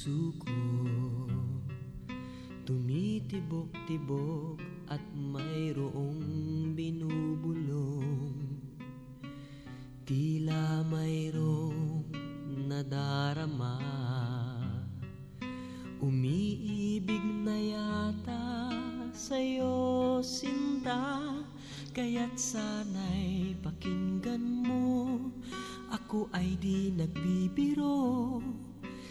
puso ko Tumitibok-tibok at mayroong binubulong. Tila mayroong nadarama. Umiibig na yata sa'yo sinta Kaya't sana'y pakinggan mo. Ako ay di nagbibiro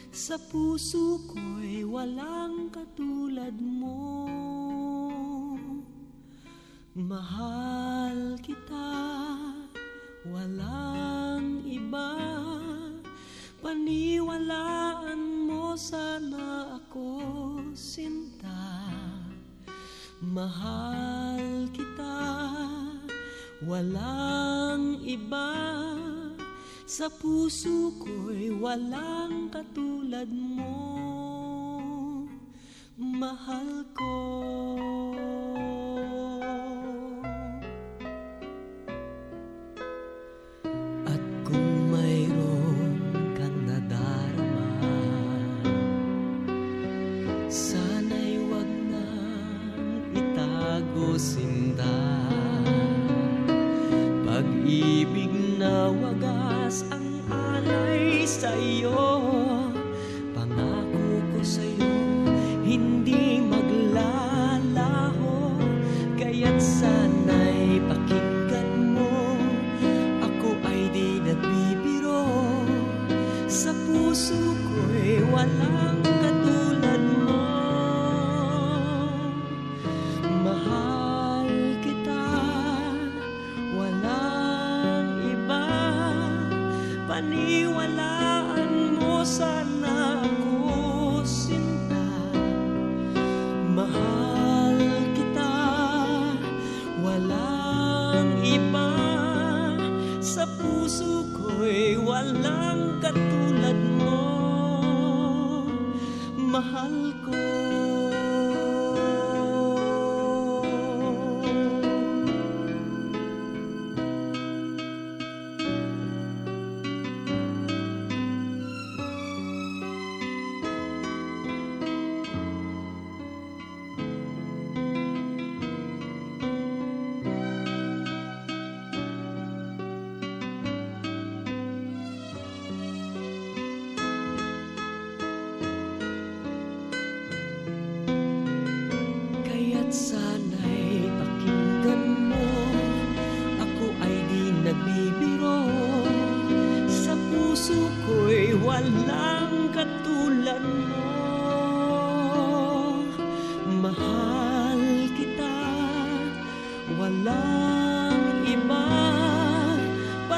Sa puso ko'y walang katulad mo. Mahal kita, walang iba. Paniwalaan mo sana ako, sinta. Mahal kita, walang iba Sa puso ko'y walang katulad mo. Mahal ko. At kung mayroon kang nadarama Sana'y wag nang itago sinta Pag-ibig na wagas ang alay sa'yo. Pangako ko sa'yo hindi maglalaho. Kaya't sana'y pakinggan mo Ako ay di nagbibiro. Sa puso ko'y walang puso ko'y walang katulad mo. Mahal ko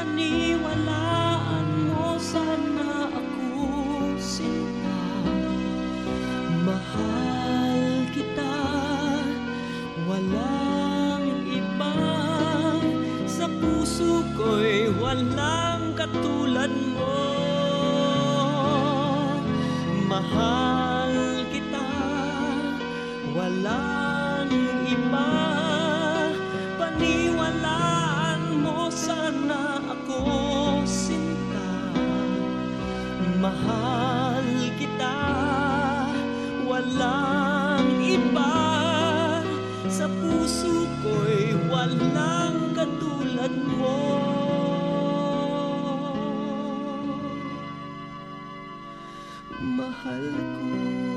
Paniwalaan mo sana ako, sinta. Mahal kita, walang iba. Sa puso ko'y walang katulad mo. Mahal kita, walang Mahal kita, walang iba. Sa puso ko'y walang katulad mo. Mahal ko